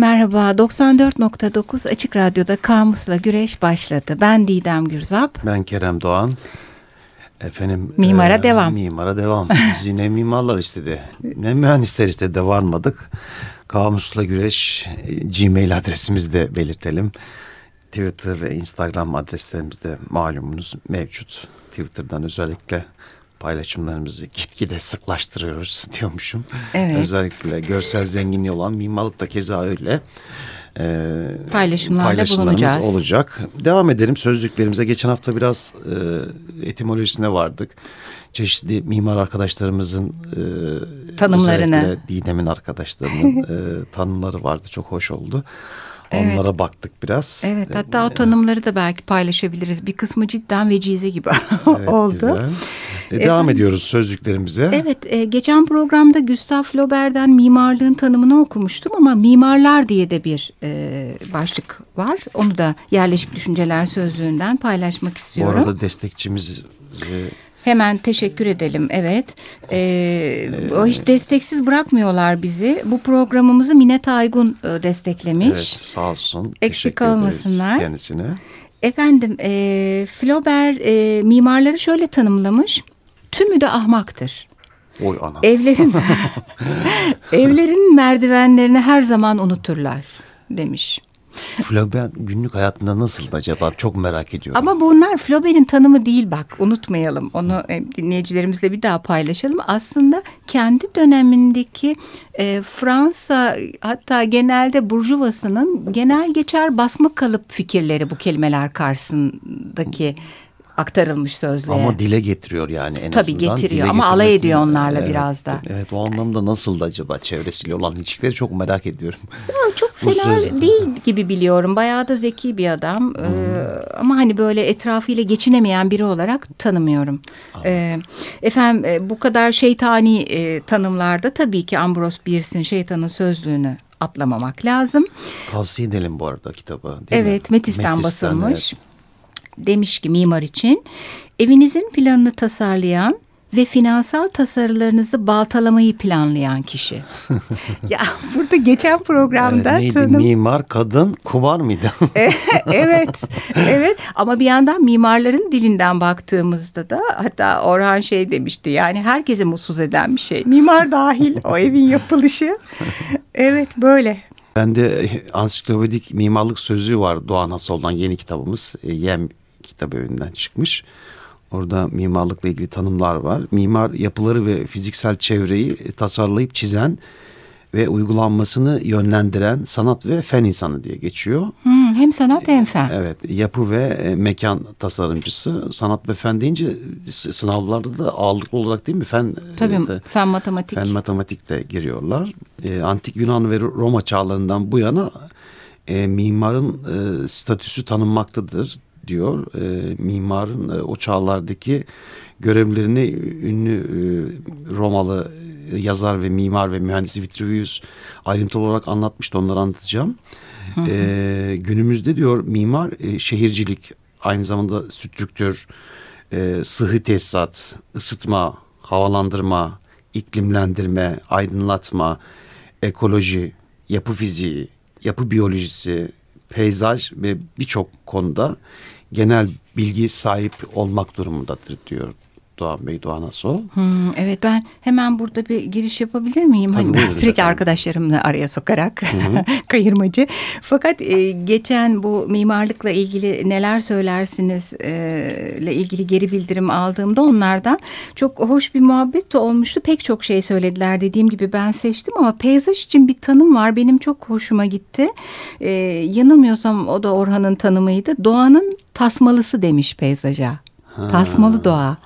Merhaba, 94.9 Açık Radyo'da Kamus'la Güreş başladı. Ben Didem Gürzap. Ben Kerem Doğan. Efendim Mimara e, devam. Mimara devam. Biz yine mimarlar istedi. Ne mühendisler istedi de varmadık. Kamusla Güreş e, Gmail adresimizi de belirtelim. Twitter ve Instagram adreslerimiz de malumunuz mevcut. Twitter'dan özellikle paylaşımlarımızı gitgide sıklaştırıyoruz diyormuşum. Evet. Özellikle görsel zenginliği olan mimarlık da keza öyle. Ee, Paylaşımlarda bulunacağız. olacak. Devam edelim sözlüklerimize. Geçen hafta biraz e, etimolojisine vardık. Çeşitli mimar arkadaşlarımızın e, tanımlarını. Didem'in arkadaşlarının e, tanımları vardı. Çok hoş oldu. Evet. Onlara baktık biraz. Evet hatta o tanımları da belki paylaşabiliriz. Bir kısmı cidden vecize gibi evet, oldu. Güzel. E, devam Efendim, ediyoruz sözlüklerimize. Evet, e, geçen programda Gustav Flaubert'den mimarlığın tanımını okumuştum ama mimarlar diye de bir e, başlık var. Onu da yerleşik düşünceler sözlüğünden paylaşmak istiyorum. Bu arada destekçimiz Hemen teşekkür edelim. Evet. Ee, o hiç desteksiz bırakmıyorlar bizi. Bu programımızı Mine Aygun e, desteklemiş. Evet sağ olsun. Eksik olmasınlar. Kendisine. Efendim e, Flaubert e, mimarları şöyle tanımlamış tümü de ahmaktır. Oy ana. Evlerin, evlerin merdivenlerini her zaman unuturlar demiş. Flaubert günlük hayatında nasıldı acaba? Çok merak ediyorum. Ama bunlar Flaubert'in tanımı değil bak unutmayalım. Onu e, dinleyicilerimizle bir daha paylaşalım. Aslında kendi dönemindeki e, Fransa hatta genelde burjuvasının genel geçer basma kalıp fikirleri bu kelimeler karşısındaki aktarılmış sözlüğe. Ama dile getiriyor yani en Tabii azından. Tabii getiriyor ama alay ediyor onlarla evet, biraz da. Evet o anlamda nasıldı acaba çevresiyle olan ilişkileri çok merak ediyorum. Ya, çok fena değil gibi biliyorum. Bayağı da zeki bir adam. Hmm. Ee, ama hani böyle etrafıyla geçinemeyen biri olarak tanımıyorum. Ee, efendim e, bu kadar şeytani e, tanımlarda tabii ki Ambrose Bierce'in şeytanın sözlüğünü atlamamak lazım. Tavsiye edelim bu arada kitabı. evet mi? Metis'ten, Metis'ten basılmış. Evet demiş ki mimar için evinizin planını tasarlayan ve finansal tasarılarınızı baltalamayı planlayan kişi. ya burada geçen programda ee, neydi tanım... mimar kadın kumar mıydı? E, evet, evet. Ama bir yandan mimarların dilinden baktığımızda da hatta Orhan şey demişti yani herkese mutsuz eden bir şey. Mimar dahil o evin yapılışı. Evet böyle. Ben de ansiklopedik mimarlık sözlüğü var Doğan Asol'dan yeni kitabımız. E, Yem kitap evinden çıkmış. Orada mimarlıkla ilgili tanımlar var. Mimar yapıları ve fiziksel çevreyi tasarlayıp çizen ve uygulanmasını yönlendiren sanat ve fen insanı diye geçiyor. Hmm, hem sanat hem fen. Evet, yapı ve e, mekan tasarımcısı. Sanat ve fen deyince sınavlarda da ağırlıklı olarak değil mi? Fen Tabii, evet, fen matematik. Fen matematik de giriyorlar. E, Antik Yunan ve Roma çağlarından bu yana e, mimarın e, statüsü tanınmaktadır diyor. E, mimarın e, o çağlardaki görevlerini ünlü e, Romalı yazar ve mimar ve mühendis Vitruvius ayrıntılı olarak anlatmıştı. Onları anlatacağım. Hı hı. E, günümüzde diyor mimar e, şehircilik, aynı zamanda strüktür, e, sıhhi tesisat, ısıtma, havalandırma, iklimlendirme, aydınlatma, ekoloji, yapı fiziği, yapı biyolojisi, peyzaj ve birçok konuda genel bilgi sahip olmak durumundadır diyor Doğan Bey, Doğan Asol. Hmm, evet ben hemen burada bir giriş yapabilir miyim? Tabii, hani ben sürekli efendim. arkadaşlarımla araya sokarak kayırmacı. Fakat e, geçen bu mimarlıkla ilgili neler söylersiniz e, ile ilgili geri bildirim aldığımda onlardan çok hoş bir muhabbet de olmuştu. Pek çok şey söylediler dediğim gibi ben seçtim ama peyzaj için bir tanım var. Benim çok hoşuma gitti. E, yanılmıyorsam o da Orhan'ın tanımıydı. Doğanın tasmalısı demiş peyzaja. Ha. Tasmalı doğa.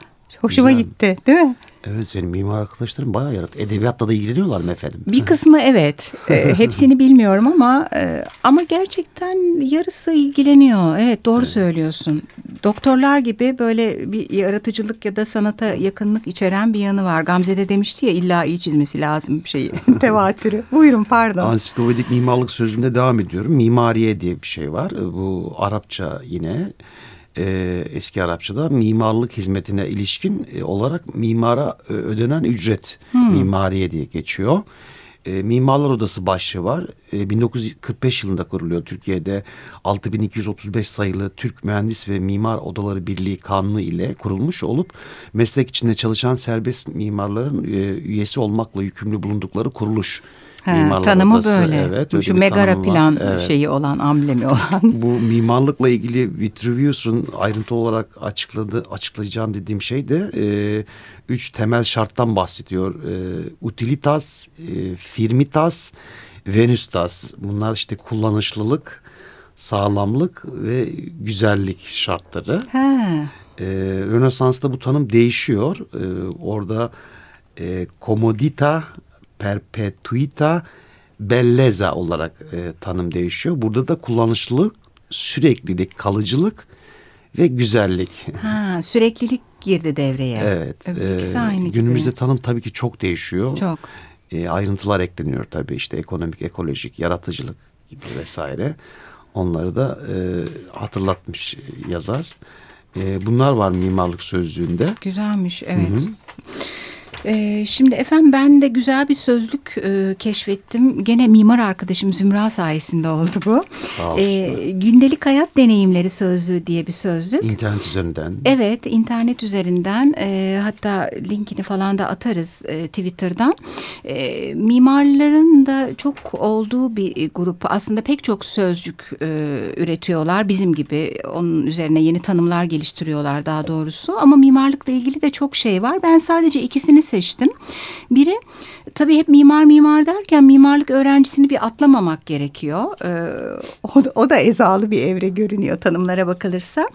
Hoşuma Güzel. gitti değil mi? Evet senin mimar arkadaşların bayağı yarattı. Edebiyatla da ilgileniyorlar mı efendim? Bir kısmı evet. e, hepsini bilmiyorum ama e, ama gerçekten yarısı ilgileniyor. Evet doğru evet. söylüyorsun. Doktorlar gibi böyle bir yaratıcılık ya da sanata yakınlık içeren bir yanı var. Gamze de demişti ya illa iyi çizmesi lazım şeyi. Tevatürü. Buyurun pardon. Ansistovedik mimarlık sözünde devam ediyorum. Mimariye diye bir şey var. Bu Arapça yine e, eski Arapçada mimarlık hizmetine ilişkin e, olarak mimara e, ödenen ücret hmm. mimariye diye geçiyor. e, Mimarlar Odası başlığı var. E, 1945 yılında kuruluyor Türkiye'de 6235 sayılı Türk Mühendis ve Mimar Odaları Birliği Kanunu ile kurulmuş olup meslek içinde çalışan serbest mimarların e, üyesi olmakla yükümlü bulundukları kuruluş. He, tanımı Odası. böyle. Evet, Şu megara plan evet. şeyi olan, amblemi olan. Bu mimarlıkla ilgili Vitruvius'un ayrıntı olarak açıkladı, açıklayacağım dediğim şey de e, üç temel şarttan bahsediyor. E, utilitas, e, firmitas, venustas. Bunlar işte kullanışlılık, sağlamlık ve güzellik şartları. He. E, Rönesans'ta bu tanım değişiyor. E, orada e, komodita perpetuita belleza olarak e, tanım değişiyor. Burada da kullanışlılık, süreklilik, kalıcılık ve güzellik. Ha, süreklilik girdi devreye. Evet. e, aynı günümüzde gibi. tanım tabii ki çok değişiyor. Çok. E, ayrıntılar ekleniyor tabii işte ekonomik, ekolojik, yaratıcılık gibi vesaire. Onları da e, hatırlatmış yazar. E, bunlar var mimarlık sözlüğünde. Güzelmiş evet. Hı -hı. Ee, şimdi efendim ben de güzel bir sözlük e, keşfettim. Gene mimar arkadaşım Zümra sayesinde oldu bu. Ee, gündelik hayat deneyimleri sözlüğü diye bir sözlük. İnternet üzerinden. Evet internet üzerinden e, hatta linkini falan da atarız e, Twitter'dan. E, mimarların da çok olduğu bir grup. Aslında pek çok sözcük e, üretiyorlar bizim gibi. Onun üzerine yeni tanımlar geliştiriyorlar daha doğrusu. Ama mimarlıkla ilgili de çok şey var. Ben sadece ikisini seçtim. Biri tabii hep mimar mimar derken mimarlık öğrencisini bir atlamamak gerekiyor. Ee, o, da, o da ezalı bir evre görünüyor tanımlara bakılırsa.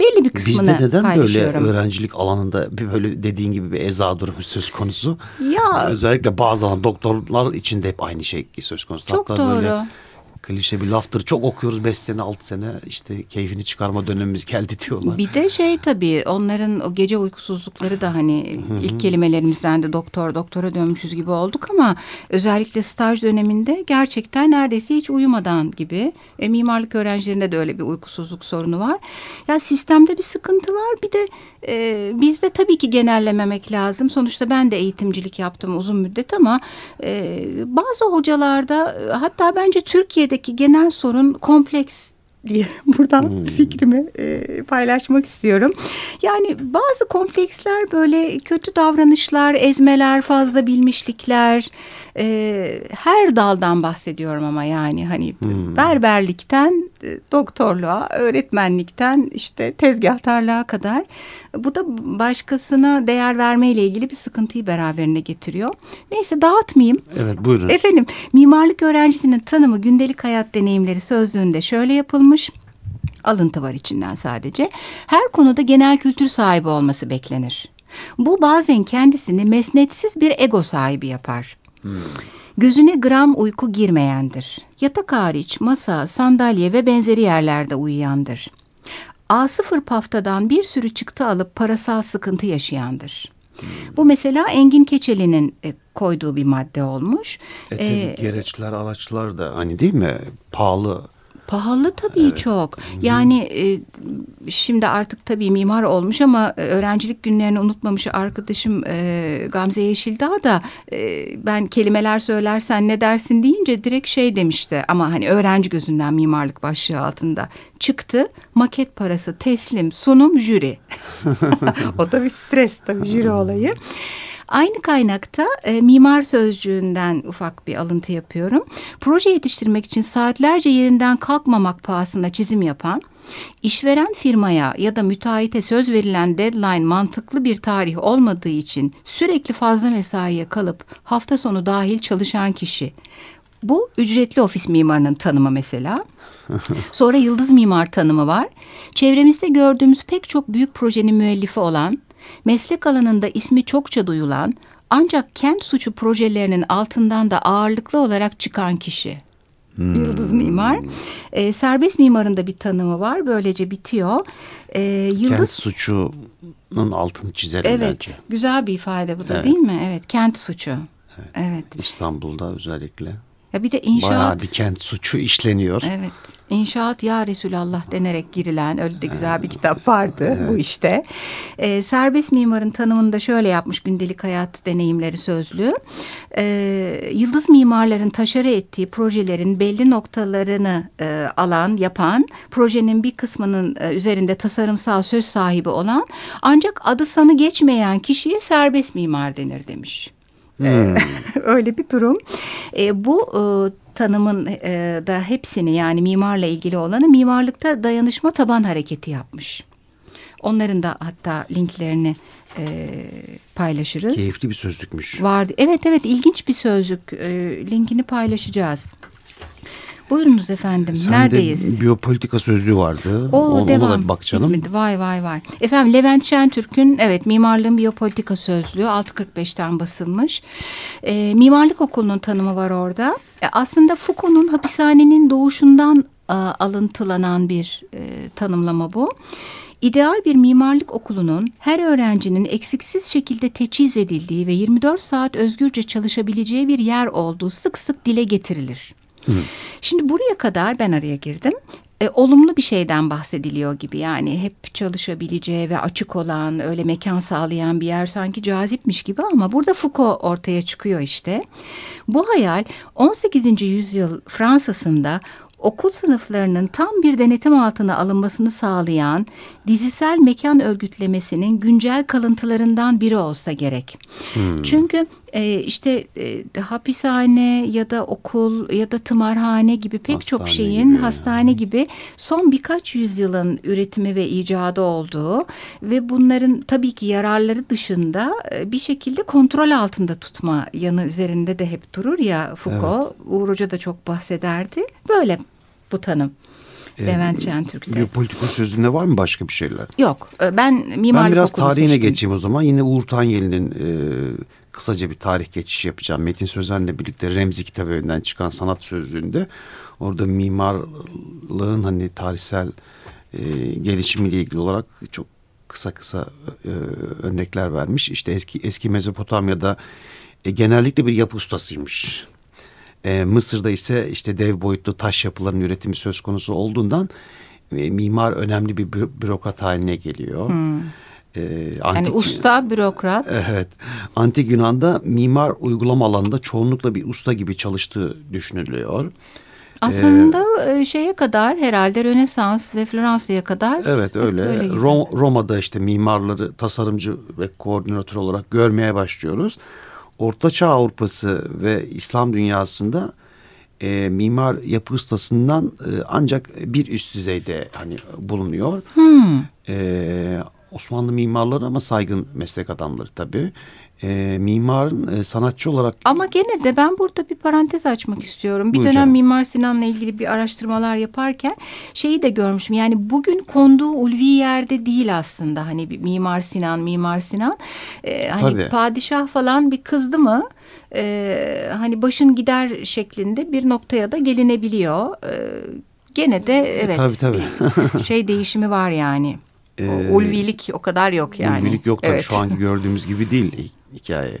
Belli bir kısmını Bizde neden böyle öğrencilik alanında bir böyle dediğin gibi bir eza durumu söz konusu? Ya özellikle bazı doktorlar için de hep aynı şey söz konusu. Çok Hatta doğru. Böyle klişe bir laftır. Çok okuyoruz beş sene altı sene işte keyfini çıkarma dönemimiz geldi diyorlar. Bir de şey tabii onların o gece uykusuzlukları da hani ilk kelimelerimizden de doktor doktora dönmüşüz gibi olduk ama özellikle staj döneminde gerçekten neredeyse hiç uyumadan gibi. E, mimarlık öğrencilerinde de öyle bir uykusuzluk sorunu var. Ya sistemde bir sıkıntı var. Bir de e, bizde tabii ki genellememek lazım. Sonuçta ben de eğitimcilik yaptım uzun müddet ama e, bazı hocalarda hatta bence Türkiye'de Türkiye'deki genel sorun kompleks diye buradan hmm. fikrimi e, paylaşmak istiyorum. Yani bazı kompleksler böyle kötü davranışlar, ezmeler, fazla bilmişlikler, e, her daldan bahsediyorum ama yani hani hmm. berberlikten e, doktorluğa, öğretmenlikten işte tezgahtarlığa kadar bu da başkasına değer vermeyle ilgili bir sıkıntıyı beraberine getiriyor. Neyse dağıtmayayım. Evet buyurun. Efendim mimarlık öğrencisinin tanımı gündelik hayat deneyimleri sözlüğünde şöyle yapılmış. Alıntı var içinden sadece. Her konuda genel kültür sahibi olması beklenir. Bu bazen kendisini mesnetsiz bir ego sahibi yapar. Hmm. Gözüne gram uyku girmeyendir. Yatak hariç masa, sandalye ve benzeri yerlerde uyuyandır. A0 paftadan bir sürü çıktı alıp parasal sıkıntı yaşayandır. Hmm. Bu mesela Engin Keçeli'nin e, koyduğu bir madde olmuş. E, ee, gereçler, araçlar da hani değil mi? Pahalı Pahalı tabii evet. çok. Yani e, şimdi artık tabii mimar olmuş ama e, öğrencilik günlerini unutmamış arkadaşım e, Gamze Yeşildağ da e, ben kelimeler söylersen ne dersin deyince direkt şey demişti ama hani öğrenci gözünden mimarlık başlığı altında çıktı. Maket parası, teslim, sunum, jüri. o da bir stres tabii jüri olayı. Aynı kaynakta e, mimar sözcüğünden ufak bir alıntı yapıyorum. Proje yetiştirmek için saatlerce yerinden kalkmamak pahasına çizim yapan, İşveren firmaya ya da müteahhite söz verilen deadline mantıklı bir tarih olmadığı için sürekli fazla mesaiye kalıp hafta sonu dahil çalışan kişi. Bu ücretli ofis mimarının tanımı mesela. Sonra yıldız mimar tanımı var. Çevremizde gördüğümüz pek çok büyük projenin müellifi olan, meslek alanında ismi çokça duyulan ancak kent suçu projelerinin altından da ağırlıklı olarak çıkan kişi. Hmm. Yıldız mimar. E, serbest mimarın da bir tanımı var. Böylece bitiyor. E, yıldız... Kent suçunun altını çizerim evet, bence. Güzel bir ifade bu da evet. değil mi? Evet. Kent suçu. Evet. evet. İstanbul'da özellikle. Ya bir de inşaat. Bayağı bir kent suçu işleniyor. Evet. İnşaat Ya Resulallah denerek girilen öyle de güzel bir kitap vardı evet. bu işte. Ee, serbest mimarın tanımını da şöyle yapmış gündelik hayat deneyimleri sözlüğü. Ee, yıldız mimarların taşarı ettiği projelerin belli noktalarını e, alan, yapan, projenin bir kısmının e, üzerinde tasarımsal söz sahibi olan ancak adı sanı geçmeyen kişiye serbest mimar denir demiş. Hmm. Öyle bir durum. E, bu e, tanımın e, da hepsini yani mimarla ilgili olanı mimarlıkta dayanışma taban hareketi yapmış. Onların da hatta linklerini e, paylaşırız. Keyifli bir sözlükmüş. Vardı. Evet evet ilginç bir sözlük. E, linkini paylaşacağız. Buyurunuz efendim. Sen Neredeyiz? De biyopolitika sözlüğü vardı. O, Ona devam. da bir bak canım. Bitmedi. Vay vay vay. Efendim Levent Şentürk'ün evet mimarlığın biyopolitika sözlüğü 6.45'ten basılmış. E, mimarlık okulunun tanımı var orada. E, aslında Foucault'un hapishanenin doğuşundan e, alıntılanan bir e, tanımlama bu. İdeal bir mimarlık okulunun her öğrencinin eksiksiz şekilde teçhiz edildiği ve 24 saat özgürce çalışabileceği bir yer olduğu sık sık dile getirilir. Şimdi buraya kadar ben araya girdim. E, olumlu bir şeyden bahsediliyor gibi yani hep çalışabileceği ve açık olan öyle mekan sağlayan bir yer sanki cazipmiş gibi ama burada Foucault ortaya çıkıyor işte. Bu hayal 18. yüzyıl Fransa'sında okul sınıflarının tam bir denetim altına alınmasını sağlayan dizisel mekan örgütlemesinin güncel kalıntılarından biri olsa gerek. Hmm. Çünkü e, işte e, hapishane ya da okul ya da tımarhane gibi pek hastane çok şeyin gibi hastane yani. gibi son birkaç yüzyılın üretimi ve icadı olduğu ve bunların tabii ki yararları dışında e, bir şekilde kontrol altında tutma yanı üzerinde de hep durur ya Foucault. Evet. Uğur Hoca da çok bahsederdi. Böyle bu tanım. Ee, Levent Şentürk'te. Biyopolitika sözünde var mı başka bir şeyler? Yok. E, ben mimarlık Ben biraz tarihine seçtim. geçeyim o zaman. Yine Uğur Tanyeli'nin e, kısaca bir tarih geçişi yapacağım. Metin Sözen'le birlikte Remzi kitabı önünden çıkan sanat sözlüğünde orada mimarlığın hani tarihsel e, gelişimiyle ilgili olarak çok kısa kısa e, örnekler vermiş. İşte eski eski Mezopotamya'da e, genellikle bir yapı ustasıymış. E, Mısır'da ise işte dev boyutlu taş yapıların üretimi söz konusu olduğundan e, mimar önemli bir bü bürokrat haline geliyor. Hmm. E, antik, yani usta, bürokrat. Evet. Antik Yunan'da mimar uygulama alanında çoğunlukla bir usta gibi çalıştığı düşünülüyor. Aslında ee, şeye kadar herhalde Rönesans ve Floransa'ya kadar. Evet öyle. öyle Rom, Roma'da işte mimarları tasarımcı ve koordinatör olarak görmeye başlıyoruz. Ortaçağ Avrupası ve İslam dünyasında e, mimar yapı ustasından e, ancak bir üst düzeyde hani bulunuyor. Hmm. E, Osmanlı mimarları ama saygın meslek adamları tabii e, mimarın e, sanatçı olarak... Ama gene de ben burada bir parantez açmak istiyorum. Bir Buyur dönem canım. Mimar Sinan'la ilgili bir araştırmalar yaparken şeyi de görmüşüm. Yani bugün konduğu ulvi yerde değil aslında. Hani bir Mimar Sinan, Mimar Sinan. E, hani Tabii. padişah falan bir kızdı mı? E, hani başın gider şeklinde bir noktaya da gelinebiliyor. E, gene de evet. Tabii tabii. şey değişimi var yani. O ee, ulvilik o kadar yok yani. Ulvilik yok tabii evet. şu anki gördüğümüz gibi değil hikaye.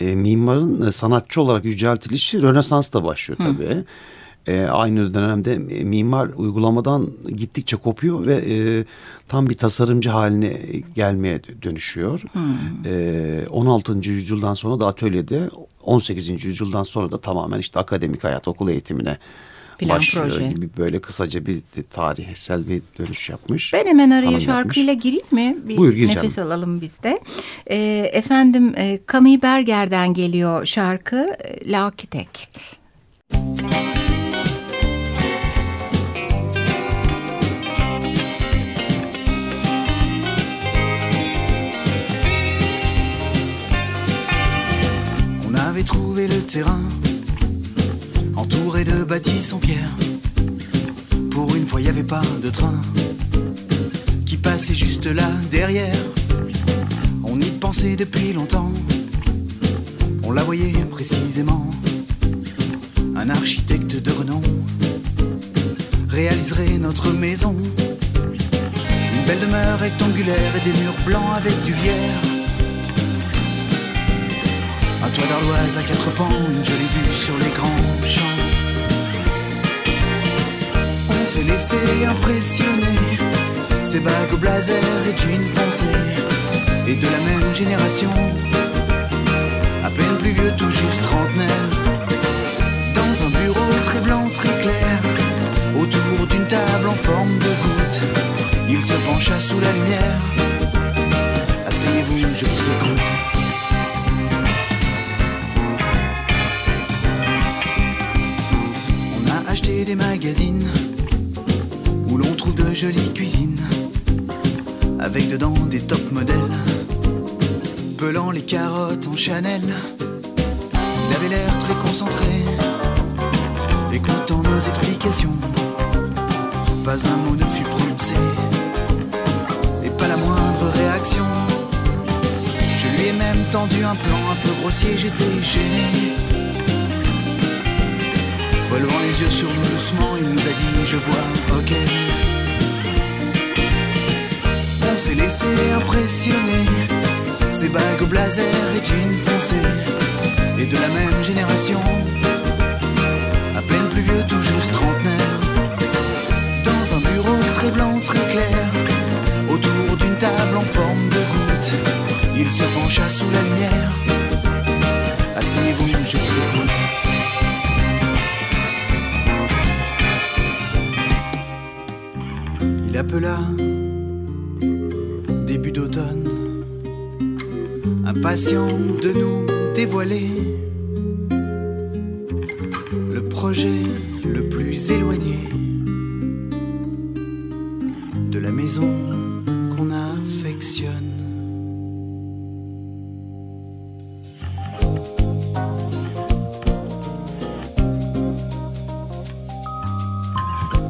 E, mimarın e, sanatçı olarak yüceltilişi Rönesans'ta başlıyor tabii. Hı. E, aynı dönemde e, mimar uygulamadan gittikçe kopuyor ve e, tam bir tasarımcı haline gelmeye dönüşüyor. Hmm. E, 16. yüzyıldan sonra da atölyede 18. yüzyıldan sonra da tamamen işte akademik hayat okul eğitimine Plan başlıyor proje. gibi böyle kısaca bir tarihsel bir dönüş yapmış. Ben hemen araya şarkıyla yapmış. gireyim mi? Bir Buyur gir Nefes alalım biz de. Ee, efendim e, Camille Berger'den geliyor şarkı L'Architect. On avait trouvé le terrain entouré de bâtisses en pierre. Pour une fois, il n'y avait pas de train qui passait juste là derrière. On y pensait depuis longtemps, on la voyait précisément. Un architecte de renom réaliserait notre maison. Une belle demeure rectangulaire et des murs blancs avec du lierre. Toit d'ardoise à quatre pans, une jolie vue sur les grands champs. On s'est laissé impressionner, ces bagues au blazer et jeans foncés, et de la même génération, à peine plus vieux, tout juste trentenaire, dans un bureau très blanc, très clair, autour d'une table en forme de goutte, il se pencha sous la lumière. Asseyez-vous, je vous écoute. Jolies cuisines avec dedans des top modèles, pelant les carottes en Chanel. Il avait l'air très concentré, écoutant nos explications. Pas un mot ne fut prononcé, et pas la moindre réaction. Je lui ai même tendu un plan un peu grossier, j'étais gêné. Relevant les yeux sur nous doucement, il nous a dit Je vois, ok. S'est laissé impressionner. Ces bagues au blazer et jeans foncés. Et de la même génération. À peine plus vieux, tout juste trentenaire. Dans un bureau très blanc, très clair. Autour d'une table en forme de goutte. Il se pencha sous la lumière. Asseyez-vous, je vous écoute. Il appela de nous dévoiler le projet le plus éloigné de la maison qu'on affectionne.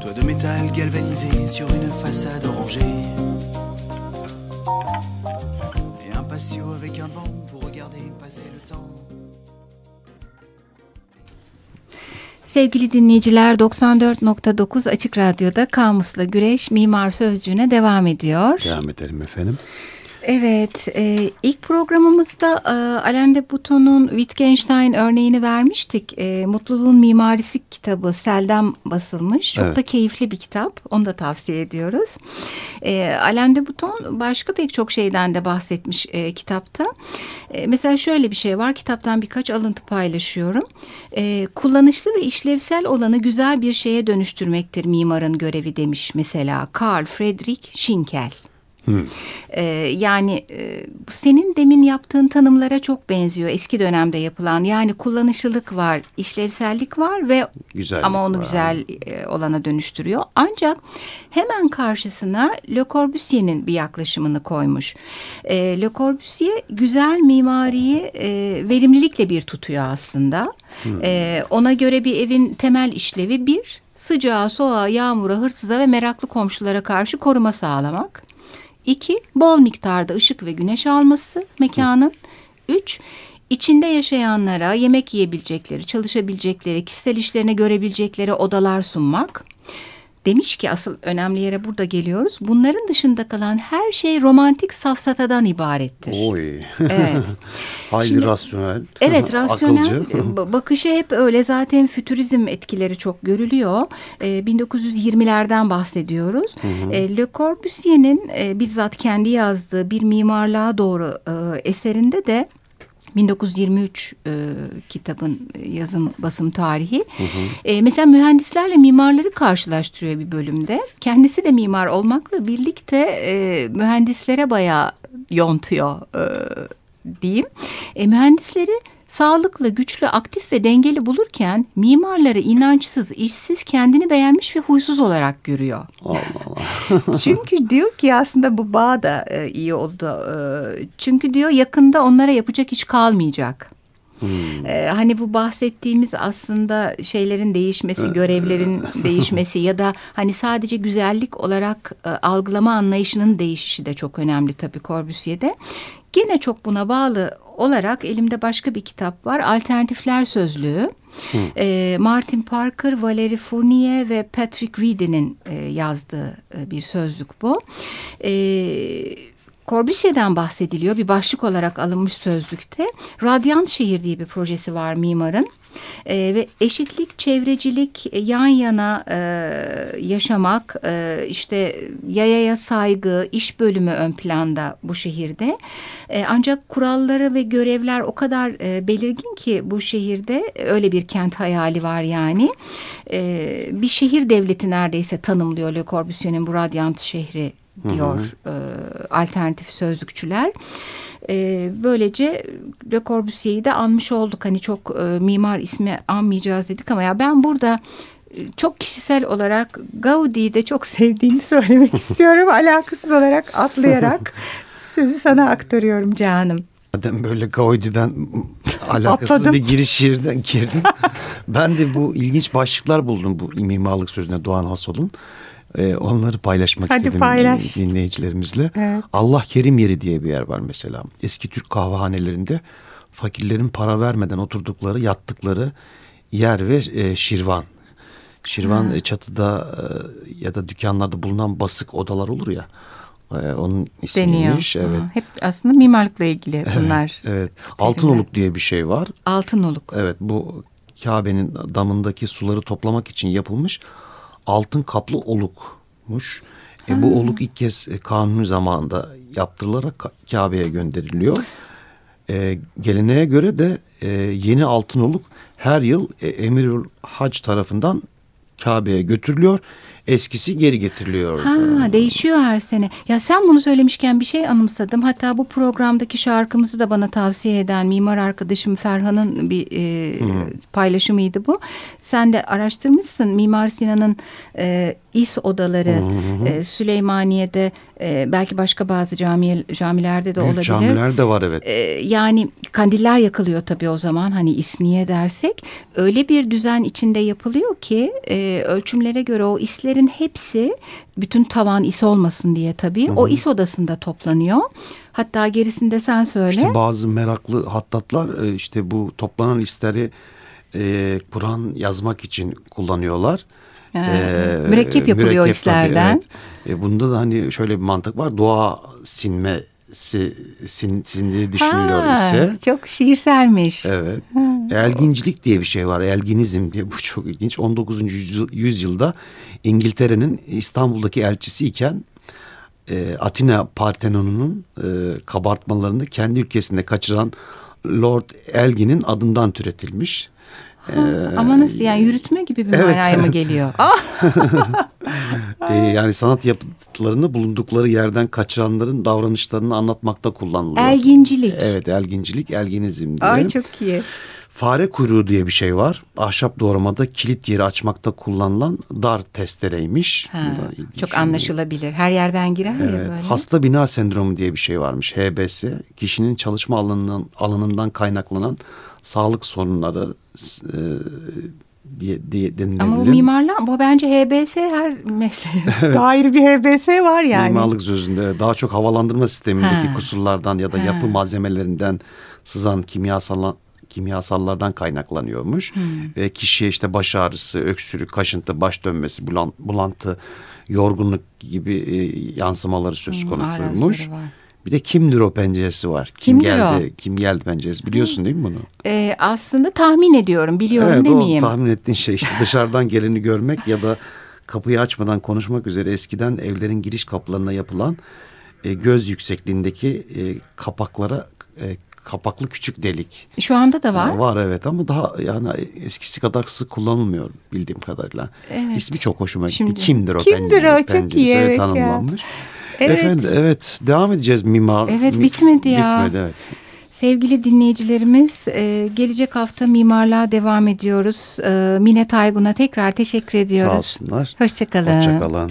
Toit de métal galvanisé sur une façade Sevgili dinleyiciler 94.9 Açık Radyo'da Kamus'la Güreş Mimar Sözcüğü'ne devam ediyor. Devam edelim efendim. Evet, e, ilk programımızda e, Alain de Botton'un Wittgenstein örneğini vermiştik. E, Mutluluğun Mimarisi kitabı Sel'den basılmış. Çok Evet. da keyifli bir kitap. Onu da tavsiye ediyoruz. E, Alain de Botton başka pek çok şeyden de bahsetmiş e, kitapta. E, mesela şöyle bir şey var. Kitaptan birkaç alıntı paylaşıyorum. E, kullanışlı ve işlevsel olanı güzel bir şeye dönüştürmektir mimarın görevi demiş mesela Karl Friedrich Schinkel. Ee, yani e, bu senin demin yaptığın tanımlara çok benziyor eski dönemde yapılan. Yani kullanışlılık var, işlevsellik var ve Güzellik ama onu var. güzel e, olana dönüştürüyor. Ancak hemen karşısına Le Corbusier'in bir yaklaşımını koymuş. E, Le Corbusier güzel mimariyi e, verimlilikle bir tutuyor aslında. E, ona göre bir evin temel işlevi bir, sıcağa, soğuğa, yağmura, hırsıza ve meraklı komşulara karşı koruma sağlamak. İki, bol miktarda ışık ve güneş alması mekanın. Üç, içinde yaşayanlara yemek yiyebilecekleri, çalışabilecekleri, kişisel işlerini görebilecekleri odalar sunmak. Demiş ki asıl önemli yere burada geliyoruz. Bunların dışında kalan her şey romantik safsatadan ibarettir. Oy. Evet. Hayli Şimdi- rasyonel. Evet rasyonel ba- bakışı hep öyle zaten fütürizm etkileri çok görülüyor. Ee, 1920'lerden bahsediyoruz. Ee, Le Corbusier'in e, bizzat kendi yazdığı bir mimarlığa doğru e, eserinde de 1923 e, kitabın yazım basım tarihi. E, mesela mühendislerle mimarları karşılaştırıyor bir bölümde. Kendisi de mimar olmakla birlikte e, mühendislere bayağı yontuyor e, diyeyim. E, mühendisleri sağlıklı, güçlü, aktif ve dengeli bulurken mimarları inançsız, işsiz, kendini beğenmiş ve huysuz olarak görüyor. Allah Allah. Çünkü diyor ki aslında bu bağ da e, iyi oldu. E, çünkü diyor yakında onlara yapacak iş kalmayacak. E, hani bu bahsettiğimiz aslında şeylerin değişmesi, görevlerin değişmesi ya da hani sadece güzellik olarak e, algılama anlayışının değişişi de çok önemli tabii Corbusier'de. Gene çok buna bağlı olarak elimde başka bir kitap var. Alternatifler Sözlüğü. E, Martin Parker, Valerie Fournier ve Patrick Reed'in e, yazdığı e, bir sözlük bu. E, Corbusier'den bahsediliyor. Bir başlık olarak alınmış sözlükte. Radyant Şehir diye bir projesi var mimarın. E, ve eşitlik, çevrecilik, e, yan yana e, yaşamak, e, işte yayaya saygı, iş bölümü ön planda bu şehirde. E, ancak kuralları ve görevler o kadar e, belirgin ki bu şehirde öyle bir kent hayali var yani. E, bir şehir devleti neredeyse tanımlıyor Le Corbusier'in bu radyant şehri diyor hı hı. E, alternatif sözlükçüler. E, böylece Le Corbusier'i de anmış olduk. Hani çok e, mimar ismi anmayacağız dedik ama ya ben burada e, çok kişisel olarak Gaudi'yi de çok sevdiğimi söylemek istiyorum. Alakasız olarak atlayarak sözü sana aktarıyorum canım. Madem böyle Gaudi'den alakasız Atladım. bir giriş yerden girdin. ben de bu ilginç başlıklar buldum bu mimarlık sözüne Doğan Hasol'un. Ee, onları paylaşmak Hadi istedim paylaş. dinleyicilerimizle. Evet. Allah Kerim Yeri diye bir yer var mesela. Eski Türk kahvehanelerinde fakirlerin para vermeden oturdukları, yattıkları yer ve e, şirvan. Şirvan ha. E, çatıda e, ya da dükkanlarda bulunan basık odalar olur ya. E, onun ismiymiş. Deniyor. Evet. Ha, hep aslında mimarlıkla ilgili bunlar. evet. evet. Altınoluk diye bir şey var. Altınoluk. Evet bu Kabe'nin damındaki suları toplamak için yapılmış altın kaplı olukmuş. E, bu oluk ilk kez e, kanuni zamanında yaptırılarak Kabe'ye gönderiliyor. E, geleneğe göre de e, yeni altın oluk her yıl e, Emirül Hac tarafından Kabe'ye götürülüyor eskisi geri getiriliyor. Ha, değişiyor her sene. Ya sen bunu söylemişken bir şey anımsadım. Hatta bu programdaki şarkımızı da bana tavsiye eden mimar arkadaşım Ferhan'ın bir e, paylaşımıydı bu. Sen de araştırmışsın Mimar Sinan'ın e, İS odaları E, Süleymaniye'de e, belki başka bazı cami, camilerde de olabilir. Camilerde var evet. E, yani kandiller yakılıyor tabii o zaman hani İsniye dersek. Öyle bir düzen içinde yapılıyor ki e, ölçümlere göre o islerin hepsi bütün tavan is olmasın diye tabii Hı -hı. o is odasında toplanıyor. Hatta gerisinde sen söyle. İşte bazı meraklı hattatlar e, işte bu toplanan isleri e, Kur'an yazmak için kullanıyorlar. Ee, mürekkep yapılıyor mürekkep islerden. Tabii, evet. e, bunda da hani şöyle bir mantık var. Doğa sinme sin, sindiği düşünülüyor ha, ise. Çok şiirselmiş. Evet. Ha. Elgincilik diye bir şey var. Elginizm diye bu çok ilginç. 19. yüzyılda İngiltere'nin İstanbul'daki elçisi iken e, Atina Partenon'un e, kabartmalarını kendi ülkesinde kaçıran Lord Elgin'in adından türetilmiş. Ha, ee, ama nasıl yani yürütme gibi bir evet. manaya mı geliyor? ee, yani sanat yapıtlarını bulundukları yerden kaçıranların davranışlarını anlatmakta kullanılıyor. Elgincilik. Evet elgincilik, elginizm diye. Ay çok iyi. Fare kuyruğu diye bir şey var. Ahşap doğramada kilit yeri açmakta kullanılan dar testereymiş. Ha, çok anlaşılabilir. Her yerden girer evet. ya böyle. Hasta bina sendromu diye bir şey varmış. HBS. Kişinin çalışma alanından, alanından kaynaklanan sağlık sorunları diye, diye denilebilir. Ama bu mimarlar bu bence HBS her mesleğe evet. dair bir HBS var yani. Mimarlık sözünde daha çok havalandırma sistemindeki ha. kusurlardan ya da ha. yapı malzemelerinden sızan kimyasal kimyasallardan kaynaklanıyormuş. Hmm. Ve kişiye işte baş ağrısı, öksürük, kaşıntı, baş dönmesi, bulantı, yorgunluk gibi e, yansımaları söz hmm, konusuymuş. Hmm, bir de kimdir o penceresi var. Kim kimdir geldi? O? Kim geldi penceresi? Biliyorsun değil mi bunu? Ee, aslında tahmin ediyorum. Biliyorum evet, demeyeyim. Evet tahmin ettiğin şey işte dışarıdan geleni görmek ya da kapıyı açmadan konuşmak üzere eskiden evlerin giriş kapılarına yapılan e, göz yüksekliğindeki e, kapaklara e, kapaklı küçük delik. Şu anda da var. var evet ama daha yani eskisi kadar sık kullanılmıyor bildiğim kadarıyla. Evet. İsmi çok hoşuma gitti. Şimdi, kimdir o? Kimdir o? Çok iyi evet tanımlanmış. Ya. Evet. Efendim evet devam edeceğiz mimar. Evet bitmedi ya. Bitmedi evet. Sevgili dinleyicilerimiz e, gelecek hafta mimarlığa devam ediyoruz. E, Mine Taygun'a tekrar teşekkür ediyoruz. Sağ olsunlar. Hoşçakalın. Hoşçakalın.